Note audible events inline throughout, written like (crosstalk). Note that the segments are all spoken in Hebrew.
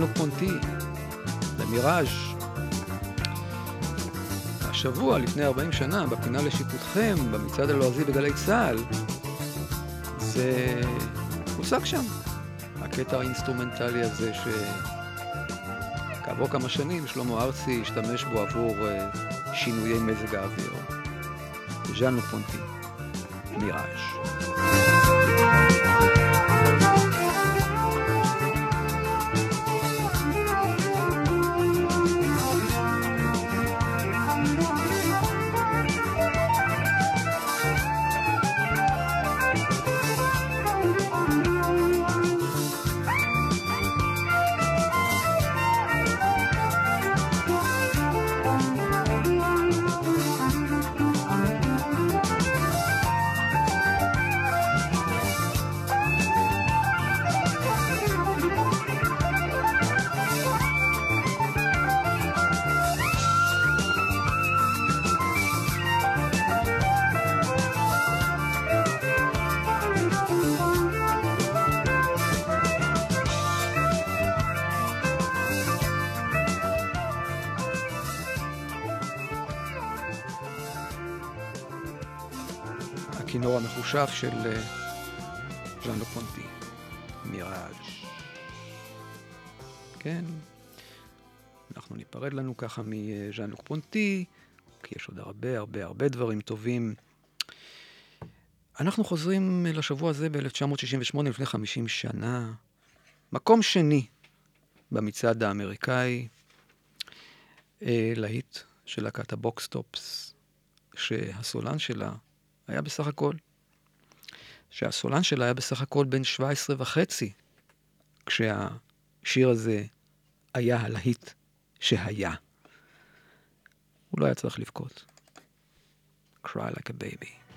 לוק פונטי, למיראז'. השבוע, לפני 40 שנה, בפינה לשיפוטכם, במצעד הלועזי בגלי צה"ל, זה הושג שם. הקטע האינסטרומנטלי הזה שכעבור כמה שנים שלמה ארצי השתמש בו עבור אה, שינויי מזג האוויר. ז'אן לוק פונטי, מיראז'. המחושב של אה, ז'אן לפונטי, מיראז'. כן, אנחנו ניפרד לנו ככה מז'אן לוק פונטי, כי יש עוד הרבה הרבה הרבה דברים טובים. אנחנו חוזרים לשבוע הזה ב-1968, לפני 50 שנה. מקום שני במצעד האמריקאי, אה, להיט של להקת הבוקסטופס, שהסולן שלה היה בסך הכל שהסולן שלה היה בסך הכל בן 17 וחצי, כשהשיר הזה היה הלהיט שהיה. הוא לא היה צריך לבכות. Cry like a baby.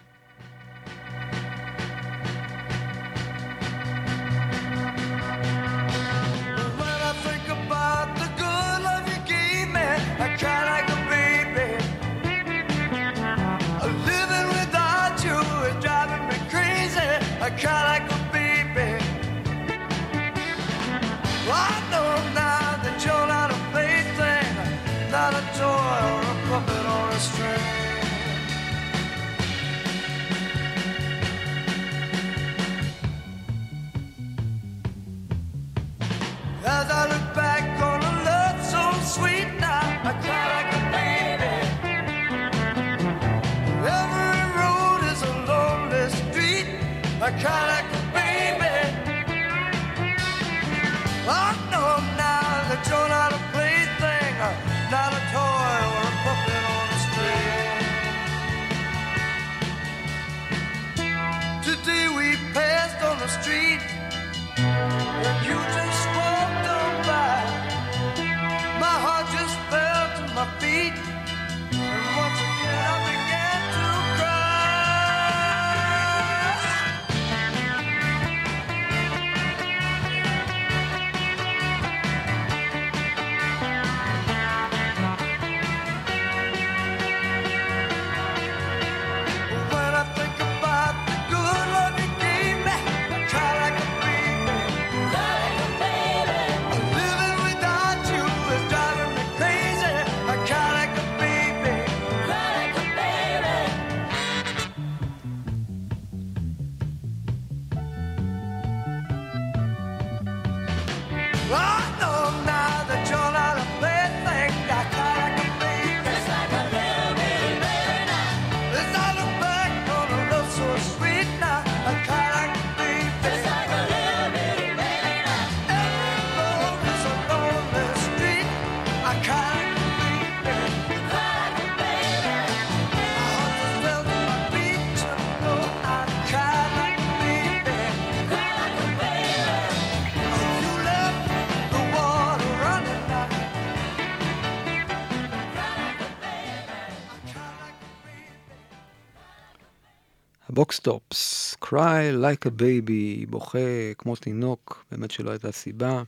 בוקס טופס, Cry like a baby, בוכה כמו תינוק, באמת שלא הייתה סיבה.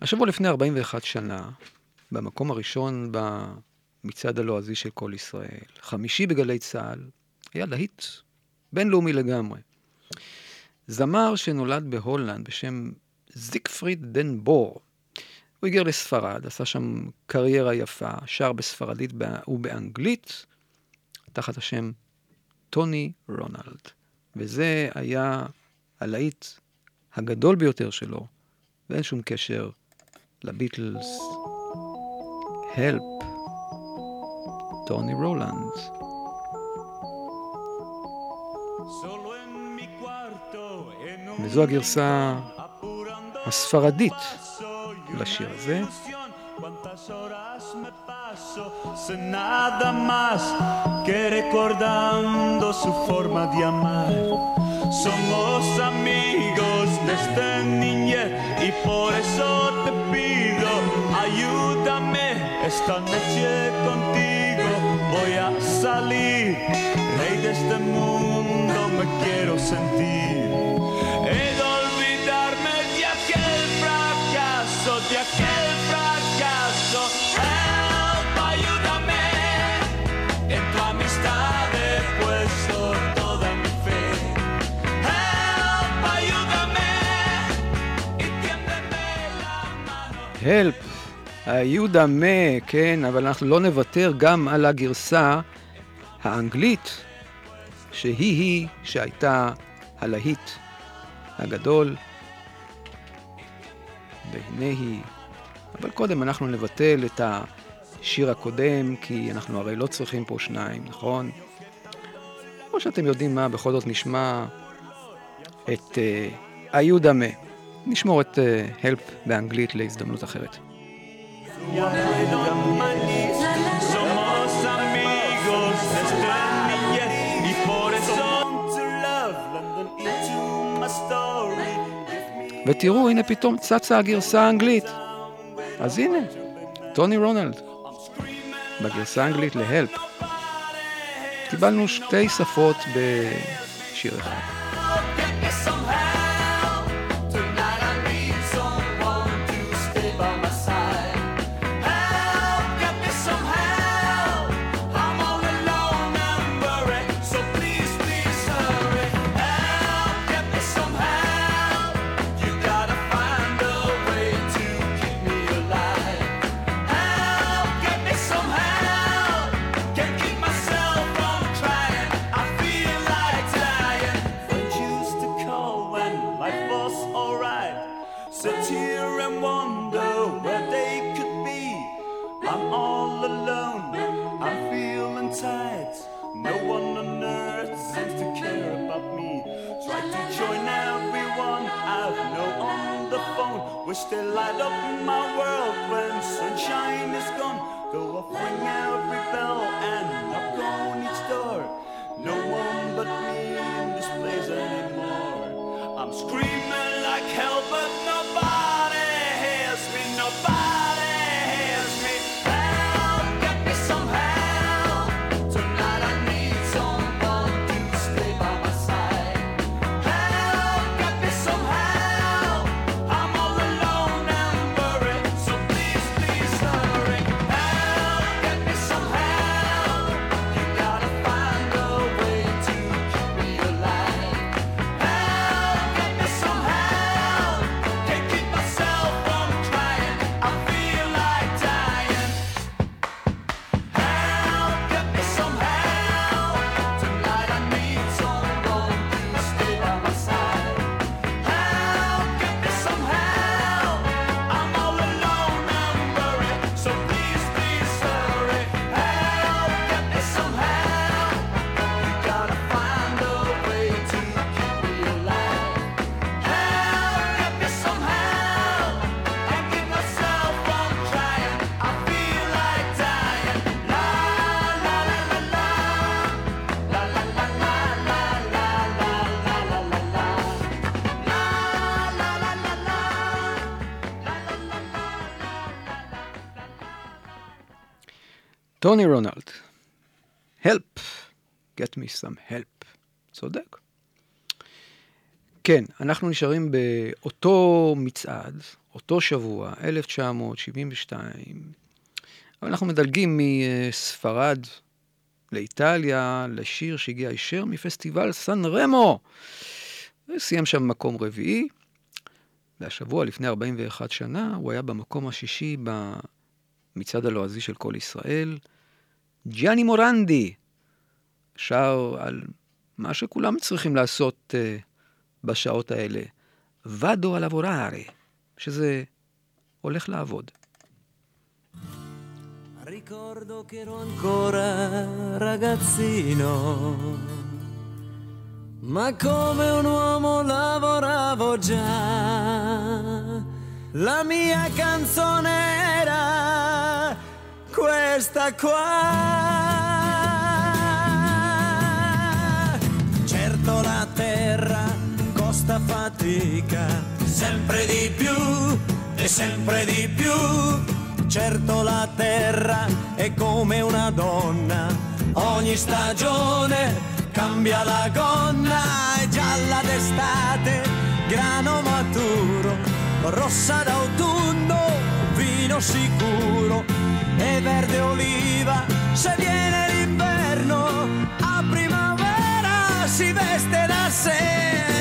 השבוע לפני 41 שנה, במקום הראשון במצעד הלועזי של כל ישראל, חמישי בגלי צה"ל, היה להיט בינלאומי לגמרי. זמר שנולד בהולנד בשם זיגפריד דן בור. הוא הגיע לספרד, עשה שם קריירה יפה, שר בספרדית ובאנגלית, תחת השם טוני רונלד. וזה היה הלהיט הגדול ביותר שלו, ואין שום קשר לביטלס. הלפ, טוני רולנד. וזו הגרסה הספרדית לשיר הזה. Nada más que recordando su forma de amar. Somos amigos desde niñez y por eso te pido, ayúdame esta noche contigo. Voy a salir, rey de este mundo me quiero sentir. הלפ, היהודה מה, כן, אבל אנחנו לא נוותר גם על הגרסה האנגלית, שהיא-היא שהייתה הלהיט הגדול, והנה היא. אבל קודם אנחנו נבטל את השיר הקודם, כי אנחנו הרי לא צריכים פה שניים, נכון? כמו שאתם יודעים מה, בכל זאת נשמע את uh, היהודה מה. נשמור את הלפ uh, באנגלית להזדמנות אחרת. ותראו, הנה פתאום צצה הגרסה האנגלית. אז הנה, טוני רונלד, בגרסה האנגלית להלפ. קיבלנו שתי שפות בשיר אחד. They light up my world when sunshine is gone. Go off, ring every bell and knock on each door. No one but me in this place anymore. I'm screaming like hell, but nobody טוני רונלד, help, get me some help. צודק. כן, אנחנו נשארים באותו מצעד, אותו שבוע, 1972, אבל אנחנו מדלגים מספרד לאיטליה, לשיר שהגיע הישר מפסטיבל סן רמו. וסיים שם מקום רביעי, והשבוע, לפני 41 שנה, הוא היה במקום השישי במצעד הלועזי של כל ישראל. ג'יאני מורנדי שר על מה שכולם צריכים לעשות uh, בשעות האלה, ואדו על עבורare, שזה הולך לעבוד. Ma come un uomo lavoravo già. La mia canzone era questa qua. Certo la terra costa fatica, sempre di più e sempre di più Certo la terra è come una donna, ogni stagione cambia la gonna, è gialla d'estate, grano maturo, rossa d'autunno, vino sicuro, e verde oliva, se viene l'inverno, a primavera si veste da sé.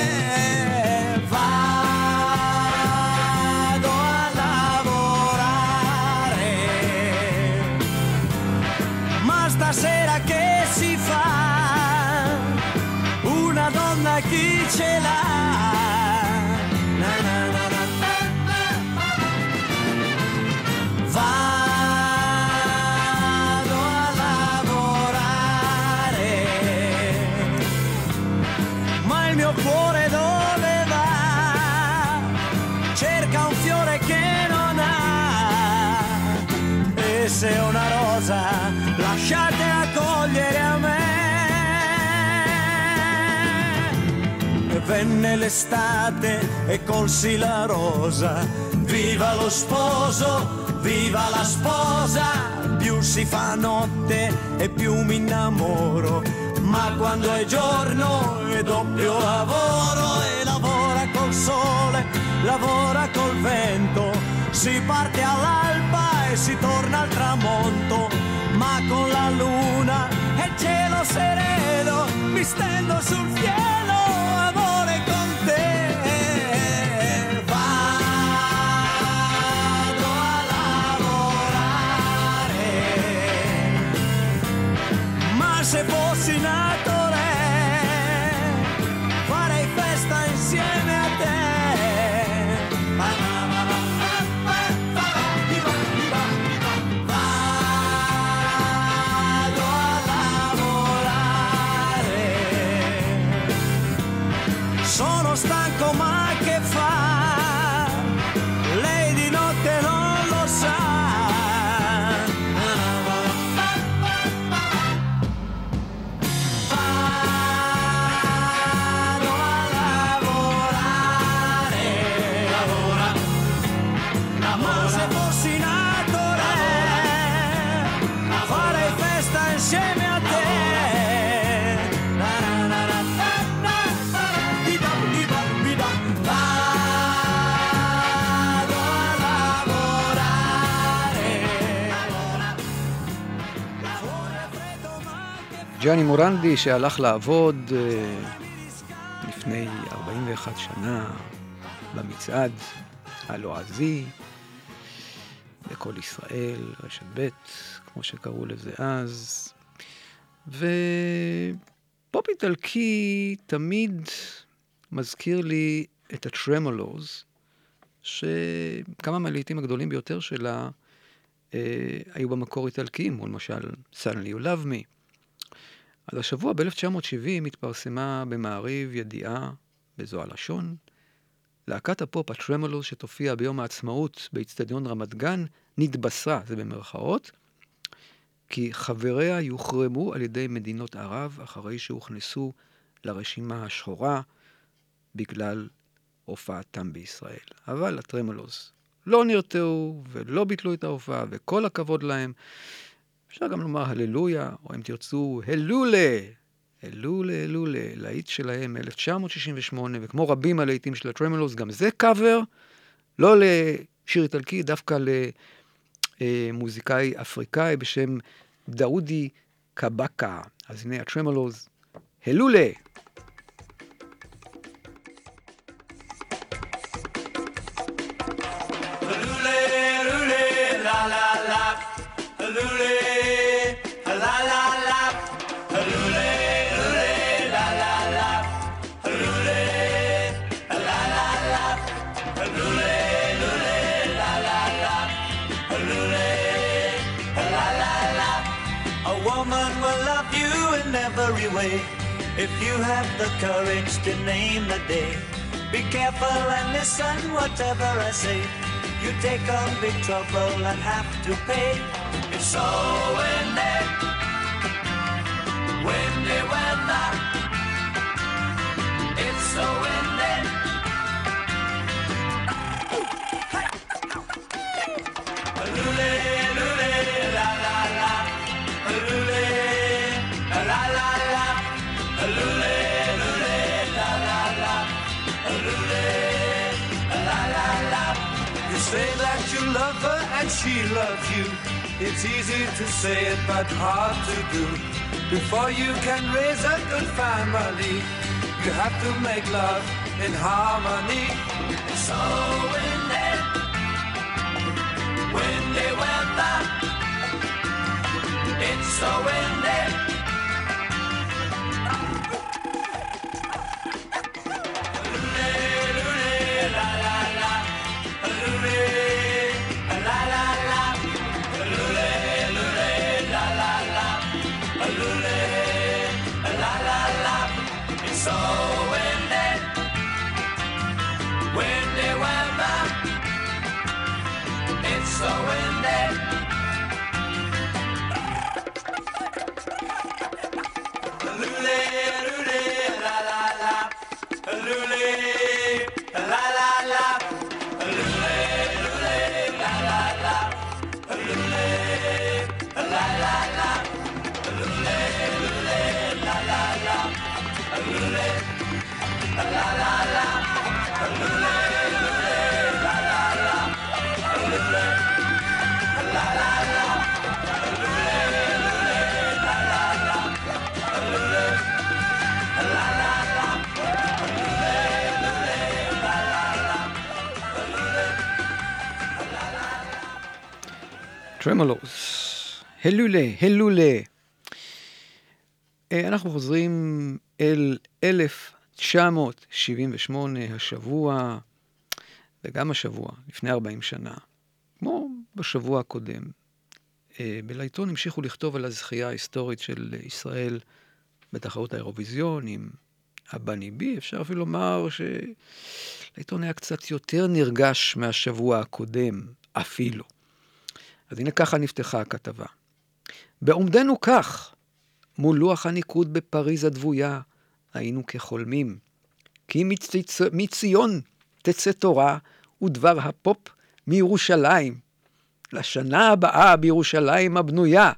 E se una rosa lasciate accogliere a me. venne l'estate e colsi la rosa. Viva lo sposo, viva la sposa, più si fa notte e più mi innamoro. Ma quando è giorno è doppio lavoro e lavora col sole, lavora col vento. Si parte all'alba e si torna al tramonto, ma con la luna e il cielo sereno mi stendo sul cielo. se ג'אני מורנדי שהלך לעבוד אה, לפני 41 שנה במצעד הלועזי בכל ישראל, רשת ב', כמו שקראו לזה אז. ופופ איטלקי תמיד מזכיר לי את הטרמולוז, שכמה מהלהיטים הגדולים ביותר שלה אה, היו במקור איטלקיים, למשל Suddenly You Love Me. אז השבוע ב-1970 התפרסמה במעריב ידיעה בזו הלשון, להקת הפופ הטרמולוס שתופיע ביום העצמאות באיצטדיון רמת גן נתבשרה, זה במרכאות, כי חבריה יוחרמו על ידי מדינות ערב אחרי שהוכנסו לרשימה השחורה בגלל הופעתם בישראל. אבל הטרמולוס לא נרתעו ולא ביטלו את ההופעה, וכל הכבוד להם. אפשר גם לומר הללויה, או אם תרצו, הלולה. הלולה, הלולה, להיט שלהם מ-1968, וכמו רבים הלהיטים של הטרמלוס, גם זה קאבר, לא לשיר איטלקי, דווקא למוזיקאי אפריקאי בשם דאודי קבקה. אז הנה הטרמלוס, הלולה. You have the courage to name the day, be careful and listen whatever I say. You take on big trouble and have to pay. It's so say it but hard to do. Before you can raise a good family, you have to make love in harmony. So windy, windy weather. It's so windy. It's טרמולוס, הלולה, הלולה. אה, אנחנו חוזרים אל 1978, השבוע, וגם השבוע, לפני 40 שנה, כמו בשבוע הקודם. אה, בלעיתון המשיכו לכתוב על הזכייה ההיסטורית של ישראל בתחרות האירוויזיון עם הבני בי. אפשר אפילו לומר שלעיתון היה קצת יותר נרגש מהשבוע הקודם, אפילו. אז הנה ככה נפתחה הכתבה. בעומדנו כך, מול לוח הניקוד בפריז הדבויה, היינו כחולמים. כי מציצ... מציון תצא תורה ודבר הפופ מירושלים. לשנה הבאה בירושלים הבנויה.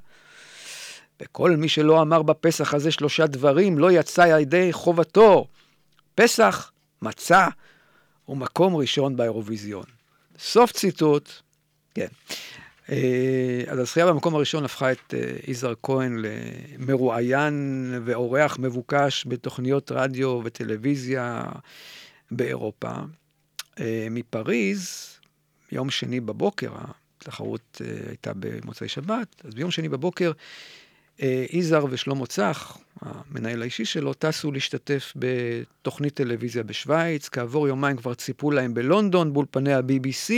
וכל מי שלא אמר בפסח הזה שלושה דברים לא יצא ידי חובתו. פסח, מצה ומקום ראשון באירוויזיון. סוף ציטוט, כן. אה, אז הזכייה במקום הראשון הפכה את אה, יזהר כהן למרואיין ואורח מבוקש בתוכניות רדיו וטלוויזיה באירופה. אה, מפריז, יום שני בבוקר, התחרות הייתה במוצאי שבת, אז ביום שני בבוקר יזהר ושלמה צח, המנהל האישי שלו, טסו להשתתף בתוכנית טלוויזיה בשוויץ. כעבור יומיים כבר ציפו להם בלונדון, באולפני ה-BBC.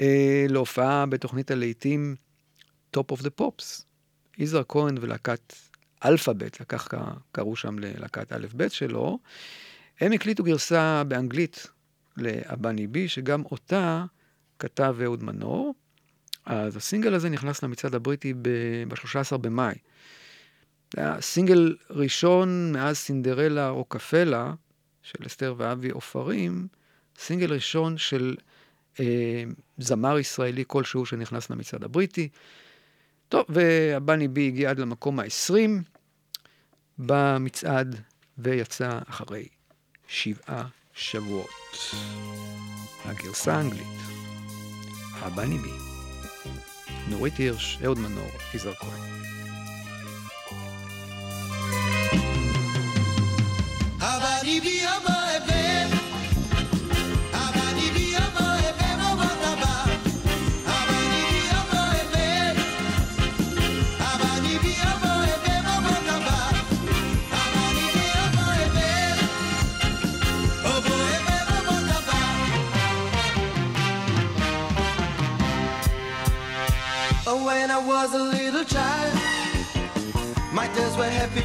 אה, להופעה בתוכנית הלהיטים Top of the Pops. יזהר כהן ולהקת אלפאבית, לקח, קראו שם ללהקת א' ב' שלו, הם הקליטו גרסה באנגלית לאבני בי, שגם אותה כתב אהוד מנור. אז הסינגל הזה נכנס למצעד הבריטי ב-13 במאי. זה היה סינגל ראשון מאז סינדרלה רוקפלה, של אסתר ואבי עופרים, סינגל ראשון של זמר ישראלי כלשהו שנכנס למצעד הבריטי. טוב, והבני בי הגיע עד למקום ה-20 במצעד, ויצא אחרי שבעה שבועות. הגרסה האנגלית, הבני בי. נורית הירש, אהוד מנור, יזהר כהן. Was a little child. My days were happy,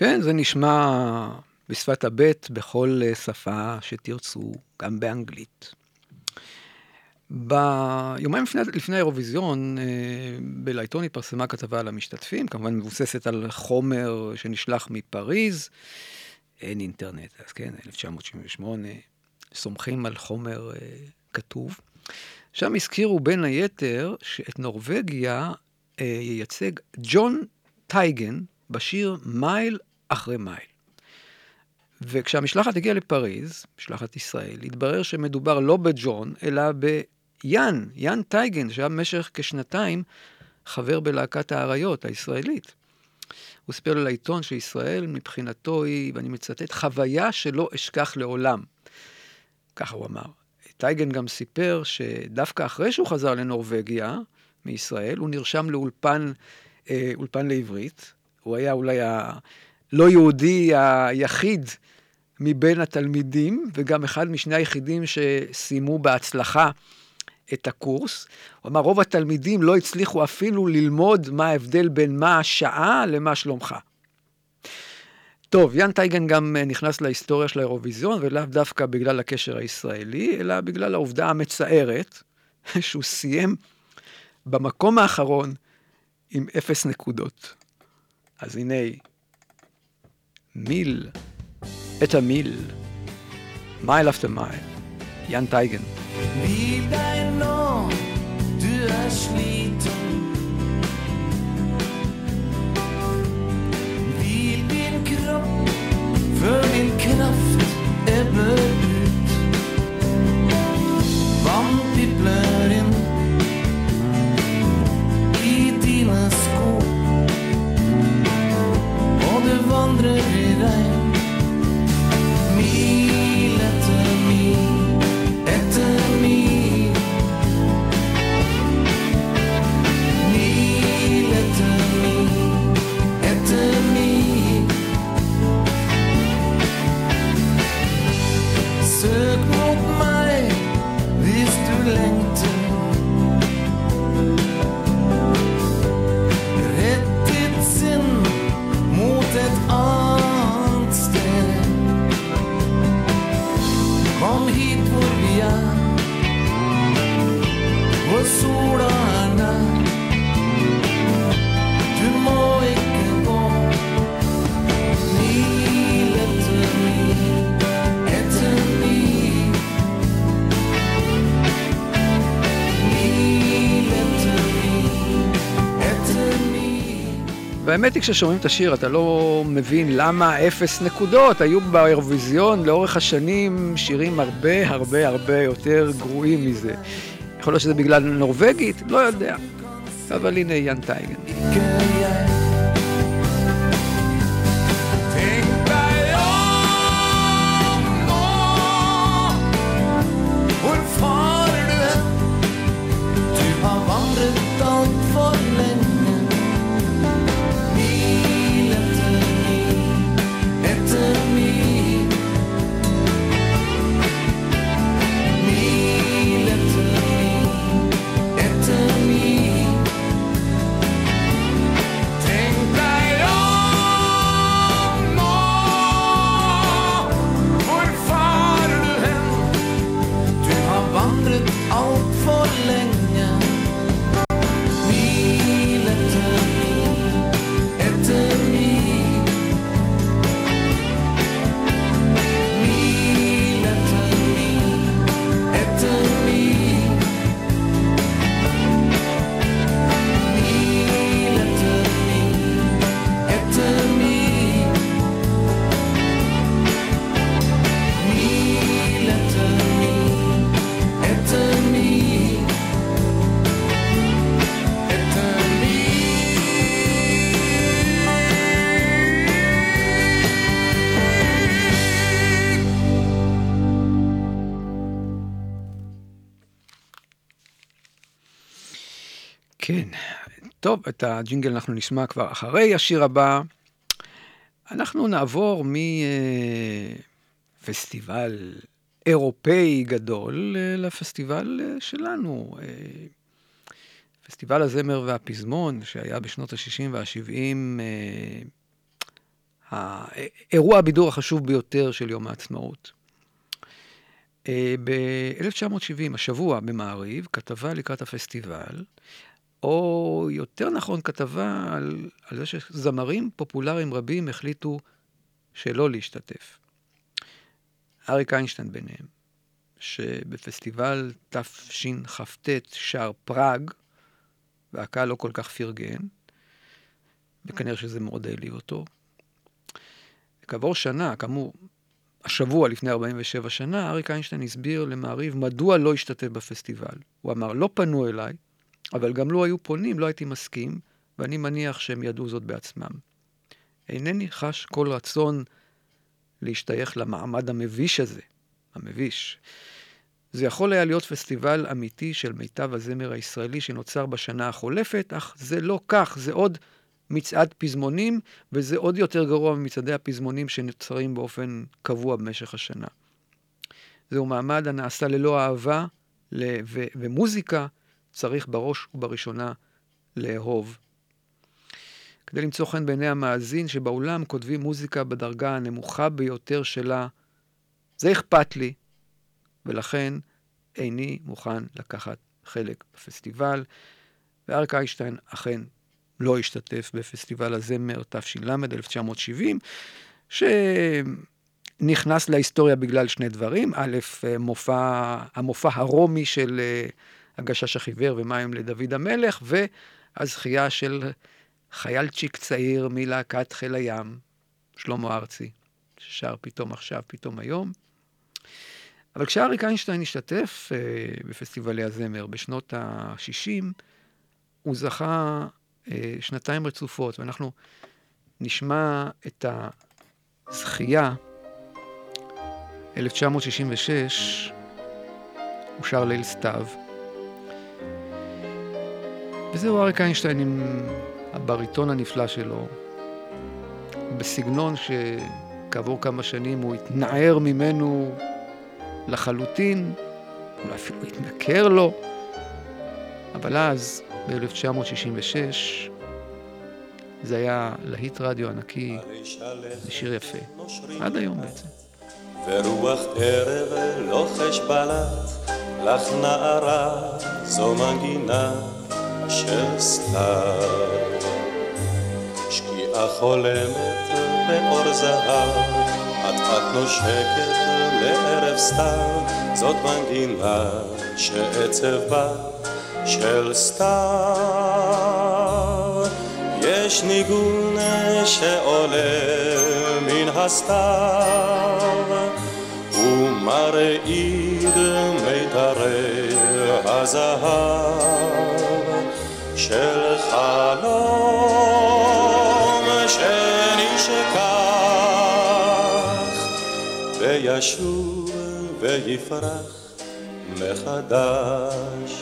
כן, זה נשמע בשפת הבט בכל אה, שפה שתרצו, גם באנגלית. ביומיים לפני, לפני האירוויזיון, אה, בלעיתון התפרסמה כתבה על המשתתפים, כמובן מבוססת על חומר שנשלח מפריז. אין אינטרנט, אז כן, 1978, סומכים על חומר אה, כתוב. שם הזכירו בין היתר שאת נורבגיה ייצג ג'ון טייגן בשיר מייל אחרי מייל. וכשהמשלחת הגיעה לפריז, משלחת ישראל, התברר שמדובר לא בג'ון, אלא ביאן, יאן טייגן, שהיה במשך כשנתיים חבר בלהקת האריות הישראלית. הוא סיפר לי לעיתון שישראל מבחינתו היא, ואני מצטט, חוויה שלא אשכח לעולם. ככה הוא אמר. טייגן גם סיפר שדווקא אחרי שהוא חזר לנורבגיה מישראל, הוא נרשם לאולפן אה, לעברית. הוא היה אולי הלא יהודי היחיד מבין התלמידים, וגם אחד משני היחידים שסיימו בהצלחה את הקורס. הוא אמר, רוב התלמידים לא הצליחו אפילו ללמוד מה ההבדל בין מה השעה למה שלומך. טוב, יאן טייגן גם אה, נכנס להיסטוריה של האירוויזיון, ולאו דווקא בגלל הקשר הישראלי, אלא בגלל העובדה המצערת (laughs) שהוא סיים במקום האחרון עם אפס נקודות. אז הנה, Mil, Etter Mil, Mile after Mile, Jan Teigen. Wie dein Lohn, du hast Wie den Knopf, für den Kraft immer. והאמת היא, כששומעים את השיר, אתה לא מבין למה אפס נקודות. היו באירוויזיון לאורך השנים שירים הרבה הרבה הרבה יותר גרועים מזה. יכול להיות שזה בגלל נורבגית? לא יודע. אבל הנה יאן טייגן. טוב, את הג'ינגל אנחנו נשמע כבר אחרי השיר הבא. אנחנו נעבור מפסטיבל אירופאי גדול אה, לפסטיבל אה, שלנו. אה, פסטיבל הזמר והפזמון, שהיה בשנות ה-60 וה-70, אירוע הבידור החשוב ביותר של יום העצמאות. ב-1970, השבוע במעריב, כתבה לקראת הפסטיבל, או יותר נכון, כתבה על, על זה שזמרים פופולריים רבים החליטו שלא להשתתף. אריק איינשטיין ביניהם, שבפסטיבל תשכ"ט שר פראג, והקהל לא כל כך פרגן, וכנראה שזה מאוד העליב אותו. כעבור שנה, כאמור, השבוע לפני 47 שנה, אריק איינשטיין הסביר למעריב מדוע לא השתתף בפסטיבל. הוא אמר, לא פנו אליי, אבל גם לו היו פונים, לא הייתי מסכים, ואני מניח שהם ידעו זאת בעצמם. אינני חש כל רצון להשתייך למעמד המביש הזה, המביש. זה יכול היה להיות פסטיבל אמיתי של מיטב הזמר הישראלי שנוצר בשנה החולפת, אך זה לא כך, זה עוד מצעד פזמונים, וזה עוד יותר גרוע ממצעדי הפזמונים שנוצרים באופן קבוע במשך השנה. זהו מעמד הנעשה ללא אהבה ומוזיקה צריך בראש ובראשונה לאהוב. כדי למצוא חן בעיני המאזין שבאולם כותבים מוזיקה בדרגה הנמוכה ביותר שלה, זה אכפת לי, ולכן איני מוכן לקחת חלק בפסטיבל. ואריק איינשטיין אכן לא השתתף בפסטיבל הזמר תש"ל 1970, שנכנס להיסטוריה בגלל שני דברים. א', מופע, המופע הרומי של הגשש החיוור ומים לדוד המלך, והזכייה של חיילצ'יק צעיר מלהקת חיל הים, שלמה ארצי, ששר פתאום עכשיו, פתאום היום. אבל כשאריק איינשטיין השתתף uh, בפסטיבלי הזמר בשנות ה-60, הוא זכה uh, שנתיים רצופות, ואנחנו נשמע את הזכייה, 1966, הוא שר ליל סתיו. וזהו אריק איינשטיין עם הבריטון הנפלא שלו, בסגנון שכעבור כמה שנים הוא התנער ממנו לחלוטין, אולי אפילו התנכר לו, אבל אז, ב-1966, זה היה להיט רדיו ענקי, ושיר יפה, עד היום בעצם. ורוח ערב לוחש בלט, לך נערה זו מנגינה של סתיו. שקיעה חולמת באור זהב, אט אט נושקת לערב סתיו, זאת מנגינה שעצב בה של סתיו. יש ניגון שעולה מן הסתיו ומרעיד מיתרי הזהב של חלום שנשכח וישוב ויפרח מחדש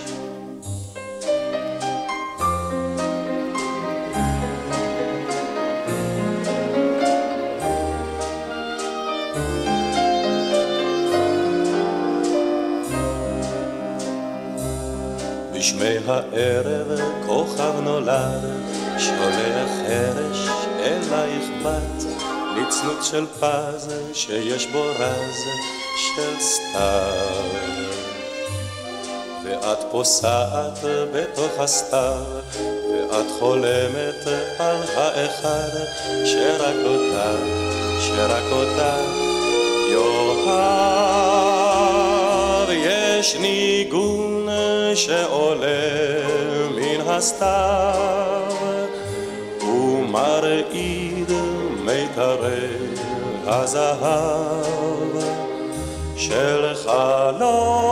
בשמי הערב כוכב נולד, שולח חרש אלייך בת, נצנוץ של פז שיש בו רז של סתיו. ואת פוסעת בתוך הסתיו, ואת חולמת על האחד שרק אותך, שרק אותך יאהב. יש ניגון שעולה מן הסתיו ומרעיד מיתרי הזהב של חלום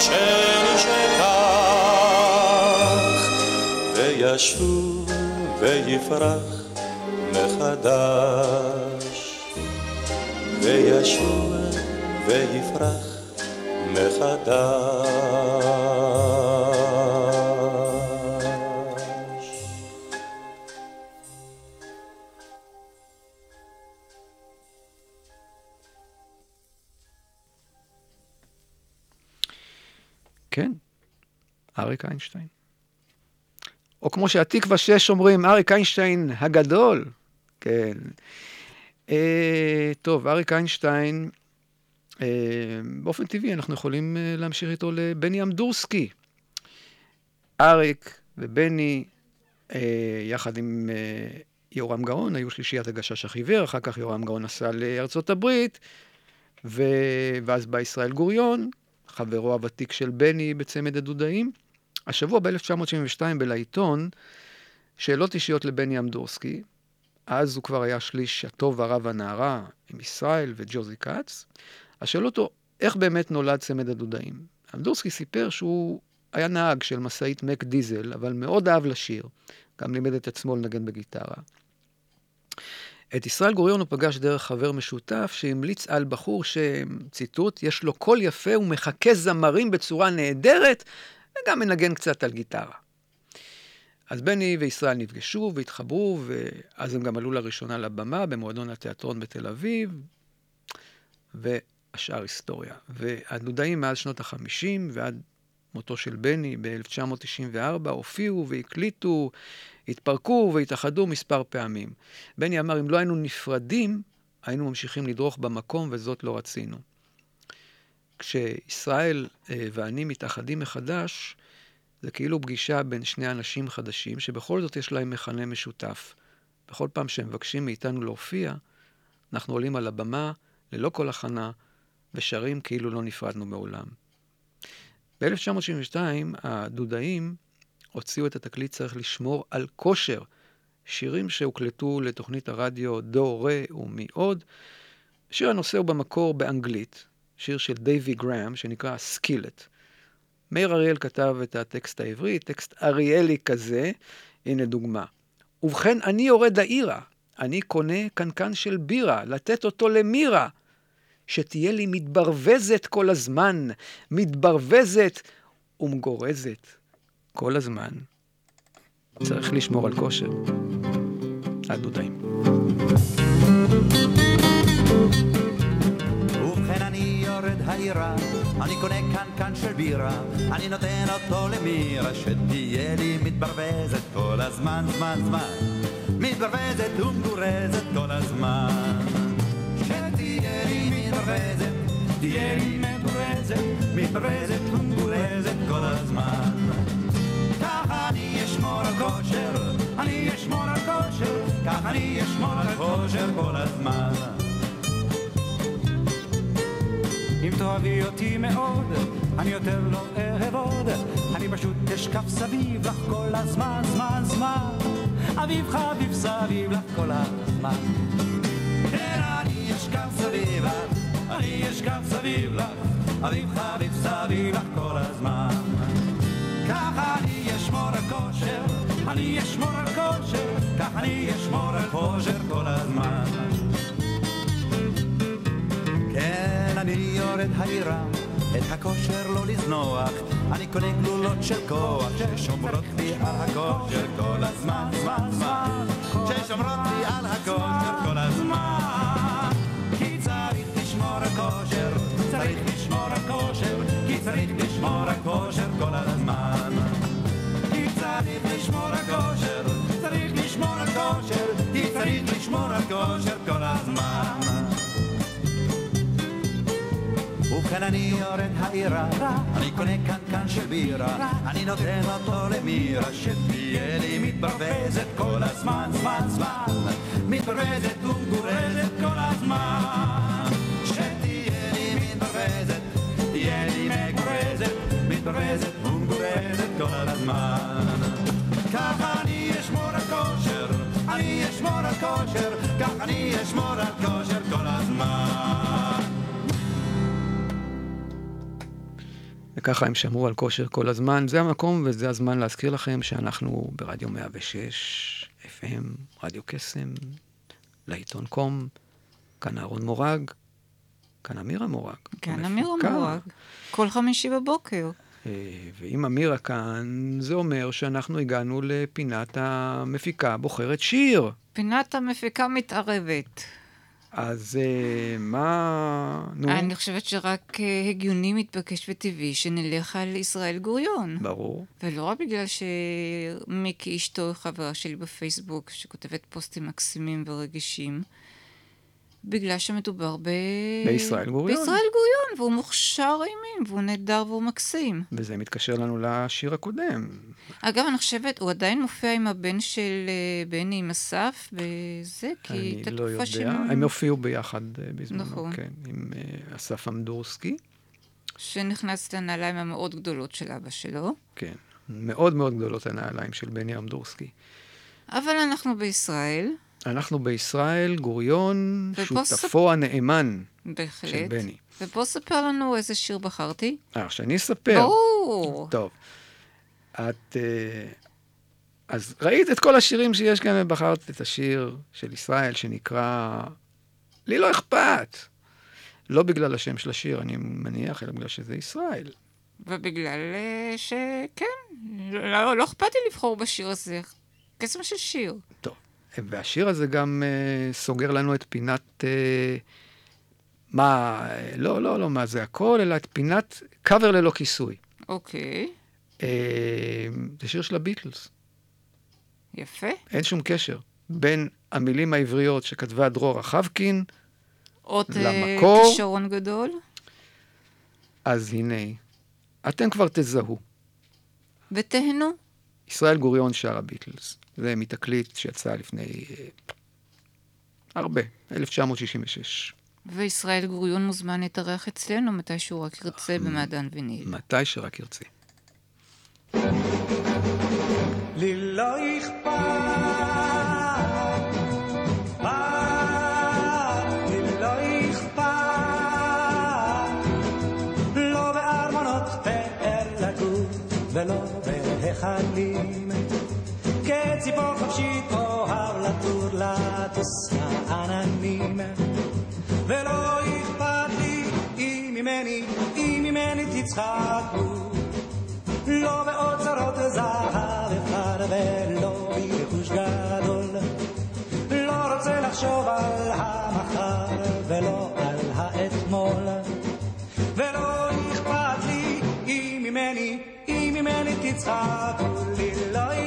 שנשכח וישוב ויפרח מחדש. וישוב ויפרח כן, אריק איינשטיין. או כמו שהתקווה 6 אומרים, אריק איינשטיין הגדול. כן. אה, טוב, אריק איינשטיין, באופן טבעי אנחנו יכולים אה, להמשיך איתו לבני אמדורסקי. אריק ובני, אה, יחד עם אה, יורם גאון, היו שלישיית הגשש החיוור, אחר כך יורם גאון נסע לארצות הברית, ו... ואז בא ישראל גוריון, חברו הוותיק של בני בצמד הדודאים. השבוע ב-1972 בלעיתון, שאלות אישיות לבני אמדורסקי, אז הוא כבר היה שליש הטוב הרע והנערה עם ישראל וג'וזי כץ. אז שאלו אותו, איך באמת נולד צמד הדודאים? אמדורסקי סיפר שהוא היה נהג של משאית מק דיזל, אבל מאוד אהב לשיר. גם לימד את עצמו לנגן בגיטרה. את ישראל גוריון הוא פגש דרך חבר משותף שהמליץ על בחור שציטוט, יש לו קול יפה ומחכה זמרים בצורה נהדרת, וגם מנגן קצת על גיטרה. אז בני וישראל נפגשו והתחברו, ואז הם גם עלו לראשונה לבמה במועדון התיאטרון בתל אביב, והשאר היסטוריה. והדודאים מאז שנות ה-50 ועד מותו של בני ב-1994 הופיעו והקליטו, התפרקו והתאחדו מספר פעמים. בני אמר, אם לא היינו נפרדים, היינו ממשיכים לדרוך במקום, וזאת לא רצינו. כשישראל אה, ואני מתאחדים מחדש, זה כאילו פגישה בין שני אנשים חדשים, שבכל זאת יש להם מכנה משותף. בכל פעם שהם מבקשים מאיתנו להופיע, אנחנו עולים על הבמה ללא כל הכנה, ושרים כאילו לא נפרדנו מעולם. ב-1972 הדודאים הוציאו את התקליט צריך לשמור על כושר, שירים שהוקלטו לתוכנית הרדיו דו, רה ומי עוד. שיר הנושא הוא במקור באנגלית, שיר של דייווי גראם, שנקרא סקילט. מאיר אריאל כתב את הטקסט העברי, טקסט אריאלי כזה, הנה דוגמה. ובכן, אני יורד העירה, אני קונה קנקן של בירה, לתת אותו למירה, שתהיה לי מתברווזת כל הזמן, מתברווזת ומגורזת כל הזמן. צריך לשמור על כושר. אני יורד העירה, אני קונה קנקן של בירה, אני נותן אותו למירה, שתהיה לי מתברווזת כל הזמן, זמן, זמן. מתברווזת ומגורזת כל הזמן. מתברווזת, תהיה לי מתברווזת, מתברווזת ומגורזת כל הזמן. ככה אני אשמור על כושר, אני אשמור על כושר, ככה אני אשמור על כושר כל הזמן. אם תאהבי אותי מאוד, אני יותר לא אעבוד, אני פשוט אשקף סביב לך כל הזמן, זמן, זמן. אביב חביב סביב לך כל הזמן. כן, אני אשכב סביב לך, אני אשכב סביב לך, אביב חביב סביב לך כל הזמן. ככה אני אשמור על כושר, אני אשמור על כושר, ככה אני אשמור על כושר כל הזמן. כן, אני יורד העירה, את הכושר לא לזנוח, אני קונה גלולות של כוח, ששומרות לי על הכושר כל הזמן, זמן, זמן, ששומרות לי על הכושר כל הזמן. צריך לשמור על כושר כל הזמן. כי צריך לשמור על כושר, צריך לשמור על כושר, כי צריך לשמור על כושר כל הזמן. ובכן אני יורד העירה, אני קונה קנקן של בירה, אני נותן אותו למירה, שתהיה לי מתברווזת כל הזמן, זמן, זמן, מתברווזת ומגורזת כל הזמן, כל הזמן. ככה אני אשמור על כושר, אני אשמור על כושר, ככה אני אשמור על כושר כל הזמן. וככה הם שמרו על כושר כל הזמן. זה המקום וזה הזמן להזכיר לכם שאנחנו ברדיו 106, FM, רדיו קסם, לעיתון קום, כאן אהרון מורג, כאן אמירה מורג. כן, אמירה. מורג. כל חמישי בבוקר. אה, ואם אמירה כאן, זה אומר שאנחנו הגענו לפינת המפיקה בוחרת שיר. פינת המפיקה מתערבת. אז אה, מה... נו, אני חושבת שרק אה, הגיוני, מתבקש וטבעי שנלך על ישראל גוריון. ברור. ולא רק בגלל שמיקי אשתו חברה שלי בפייסבוק, שכותבת פוסטים מקסימים ורגישים, בגלל שמדובר ב... בישראל גוריון. בישראל גוריון, והוא מוכשר אימים, והוא נהדר והוא מקסים. וזה מתקשר לנו לשיר הקודם. אגב, אני חושבת, הוא עדיין מופיע עם הבן של אה, בני, עם אסף, וזה, כי אני הייתה לא תקופה יודע. שהם... הם הופיעו ביחד אה, בזמנו, נכון. כן, עם אה, אסף אמדורסקי. שנכנס לנעליים המאוד גדולות של אבא שלו. כן. מאוד מאוד גדולות הנעליים של בני אמדורסקי. אבל אנחנו בישראל, אנחנו בישראל, גוריון, שותפו הנאמן בהחלט. של בני. ופה ספר לנו איזה שיר בחרתי. אה, שאני אספר. ברור. טוב. את... אה, אז ראית את כל השירים שיש כאן ובחרת את השיר של ישראל שנקרא לי לא אכפת. לא בגלל השם של השיר, אני מניח, אלא בגלל שזה ישראל. ובגלל אה, שכן, לא, לא אכפת לי לבחור בשיר הזה. קסם של שיר. טוב. והשיר הזה גם אה, סוגר לנו את פינת... אה, מה, לא, לא, לא, מה זה הכל, אלא את פינת קאבר ללא כיסוי. אוקיי, אה, זה שיר של הביטלס. יפה. אין שום קשר בין המילים העבריות שכתבה דרור רחבקין, עוד אה, למקור. כישרון גדול. אז הנה, אתם כבר תזהו. ותהנו. ישראל גוריון שר הביטלס. זה מתקליט שיצא לפני אה, הרבה, 1966. וישראל גוריון מוזמן להתארח אצלנו מתי שהוא רק ירצה במעדן וניל. מתי שרק ירצה. לטוס העננים, ולא אכפת לי אם ממני, אם ממני תצחקו. לא באוצרות זהב אחד ולא ברכוש גדול. לא רוצה לחשוב על המחר ולא על האתמול. ולא אכפת לי אם ממני, אם ממני תצחקו לי לא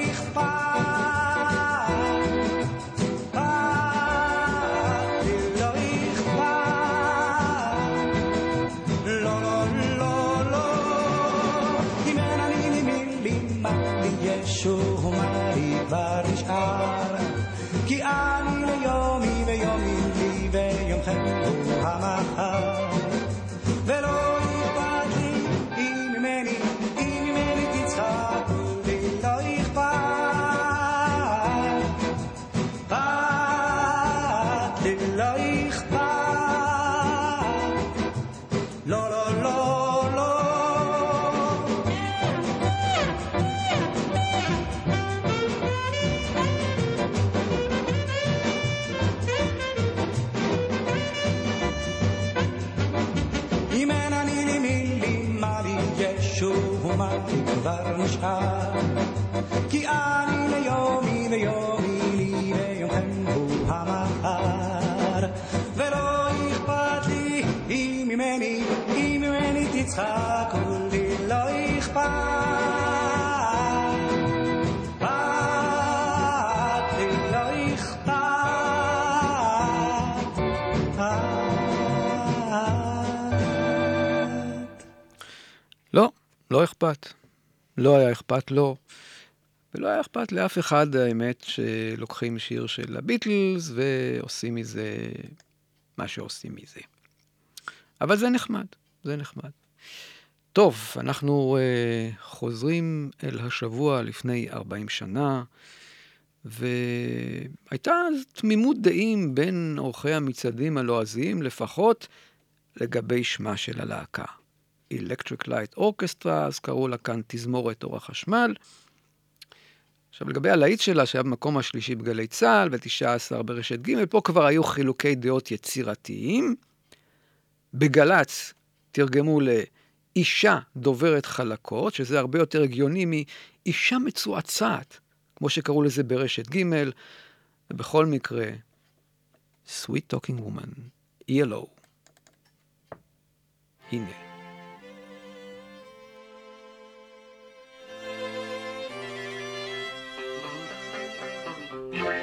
אכפת. לא, לא אכפת. לא היה אכפת לו, ולא היה אכפת לאף אחד, האמת, שלוקחים שיר של הביטלס ועושים מזה מה שעושים מזה. אבל זה נחמד, זה נחמד. טוב, אנחנו uh, חוזרים אל השבוע לפני 40 שנה. והייתה תמימות דעים בין עורכי המצעדים הלועזיים, לפחות לגבי שמה של הלהקה. Electric Light Orchestra, אז קראו לה כאן תזמורת אור החשמל. עכשיו, לגבי הלהיט שלה, שהיה במקום השלישי בגלי צה"ל ו-19 ברשת ג', פה כבר היו חילוקי דעות יצירתיים. בגל"צ תרגמו לאישה דוברת חלקות, שזה הרבה יותר הגיוני מאישה מצועצעת. כמו שקראו לזה ברשת ג', בכל מקרה, Sweet Talking Woman, yellow. הנה. thank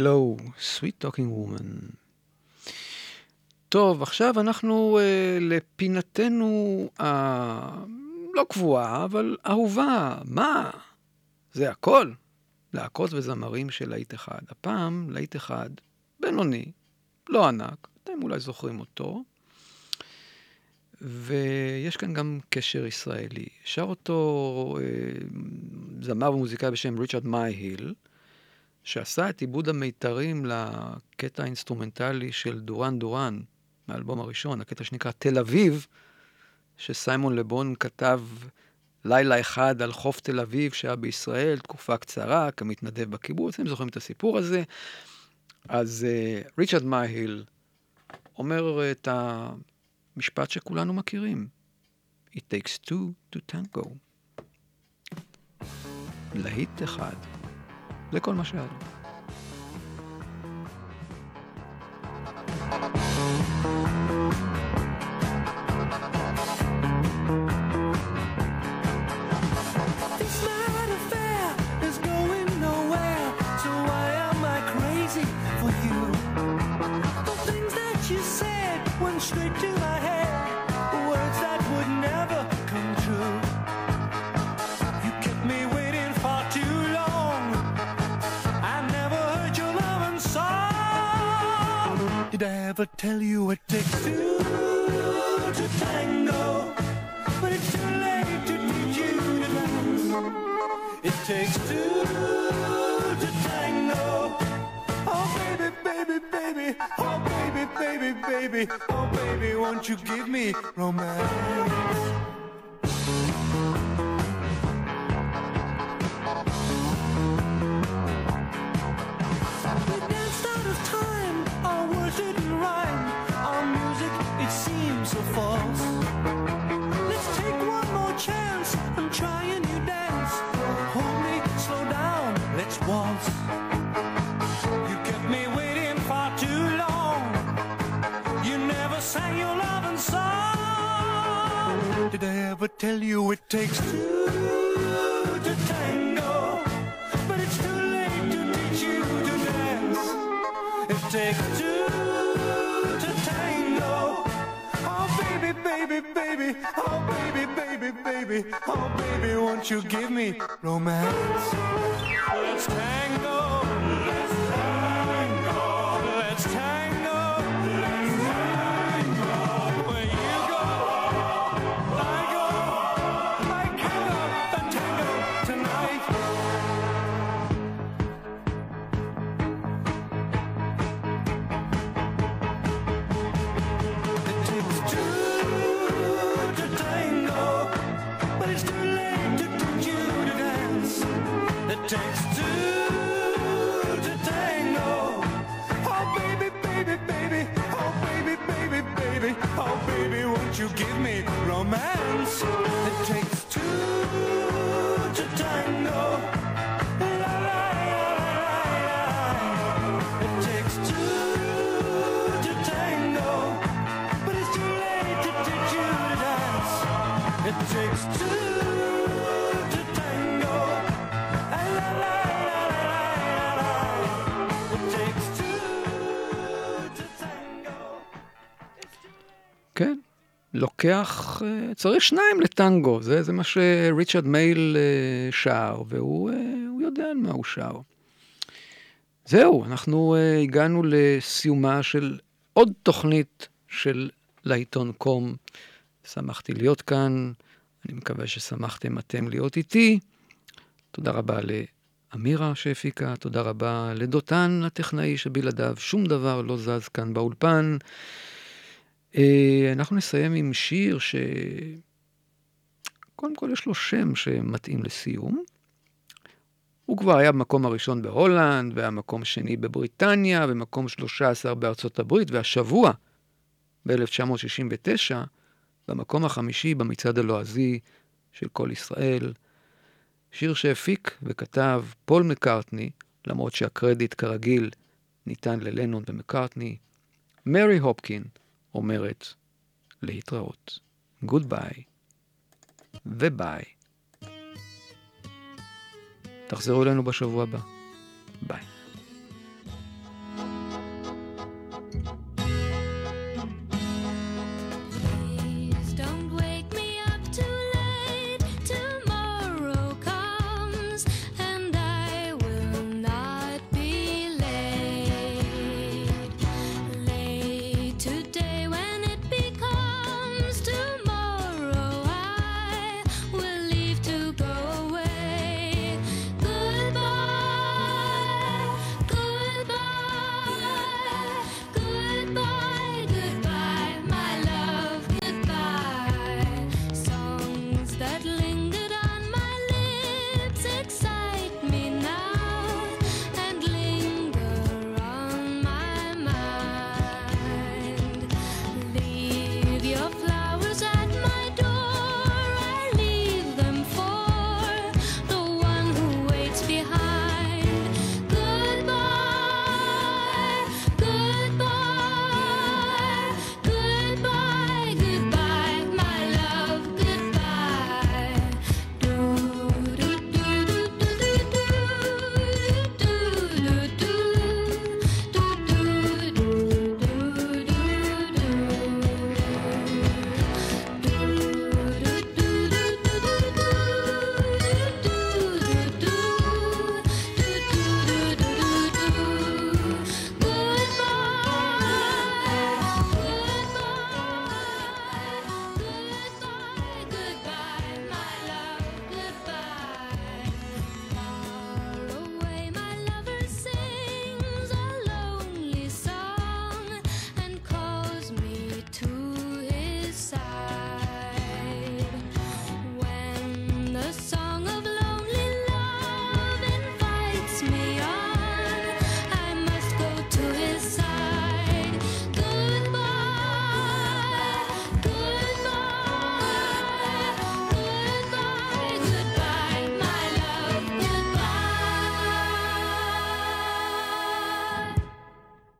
ילו, Sweet Talking Woman. טוב, עכשיו אנחנו uh, לפינתנו הלא קבועה, אבל אהובה. מה? זה הכל. להקות וזמרים של להיט אחד. הפעם להיט אחד, בינוני, לא ענק, אתם אולי זוכרים אותו, ויש כאן גם קשר ישראלי. שר אותו אה, זמר ומוזיקאי בשם ריצ'רד מאי-היל, שעשה את עיבוד המיתרים לקטע האינסטרומנטלי של דורן דורן, מהאלבום הראשון, הקטע שנקרא תל אביב, שסיימון לבון כתב לילה אחד על חוף תל אביב שהיה בישראל, תקופה קצרה, כמתנדב בקיבוץ, אתם זוכרים את הסיפור הזה? אז uh, ריצ'רד מאהיל אומר את המשפט שכולנו מכירים, It takes two to tango. להיט אחד, זה כל מה שהיה לו. Did I ever tell you it takes two to tango? But it's too late to teach you to dance. It takes two to tango. Oh baby, baby, baby. Oh baby, baby, baby. Oh baby, won't you give me romance? Didn't rhyme. Our music, it seems so false. Let's take one more chance dance. Slow down, let's waltz. You kept me waiting far too long. You never sang your song. Did I ever tell you it takes two to tango? Oh baby, baby, baby. Oh baby, won't you give me romance? Let's tango. You give me romance? It takes לוקח, אה, צריך שניים לטנגו, זה, זה מה שריצ'רד מייל אה, שר, והוא אה, יודע על מה הוא שר. זהו, אנחנו הגענו לסיומה של עוד תוכנית של לעיתון קום. שמחתי להיות כאן, אני מקווה ששמחתם אתם להיות איתי. תודה רבה לאמירה שהפיקה, תודה רבה לדותן הטכנאי שבלעדיו שום דבר לא זז כאן באולפן. אה, אנחנו נסיים עם שיר ש... קודם כל יש לו שם שמתאים לסיום. הוא כבר היה במקום הראשון בהולנד, והיה מקום שני בבריטניה, ומקום 13 בארצות הברית, והשבוע, ב-1969, במקום החמישי במצעד הלועזי של כל ישראל. שיר שהפיק וכתב פול מקארטני, למרות שהקרדיט כרגיל ניתן ללנון ומקארטני. מרי הופקין אומרת להתראות. Goodbye וביי. תחזרו אלינו בשבוע הבא. ביי.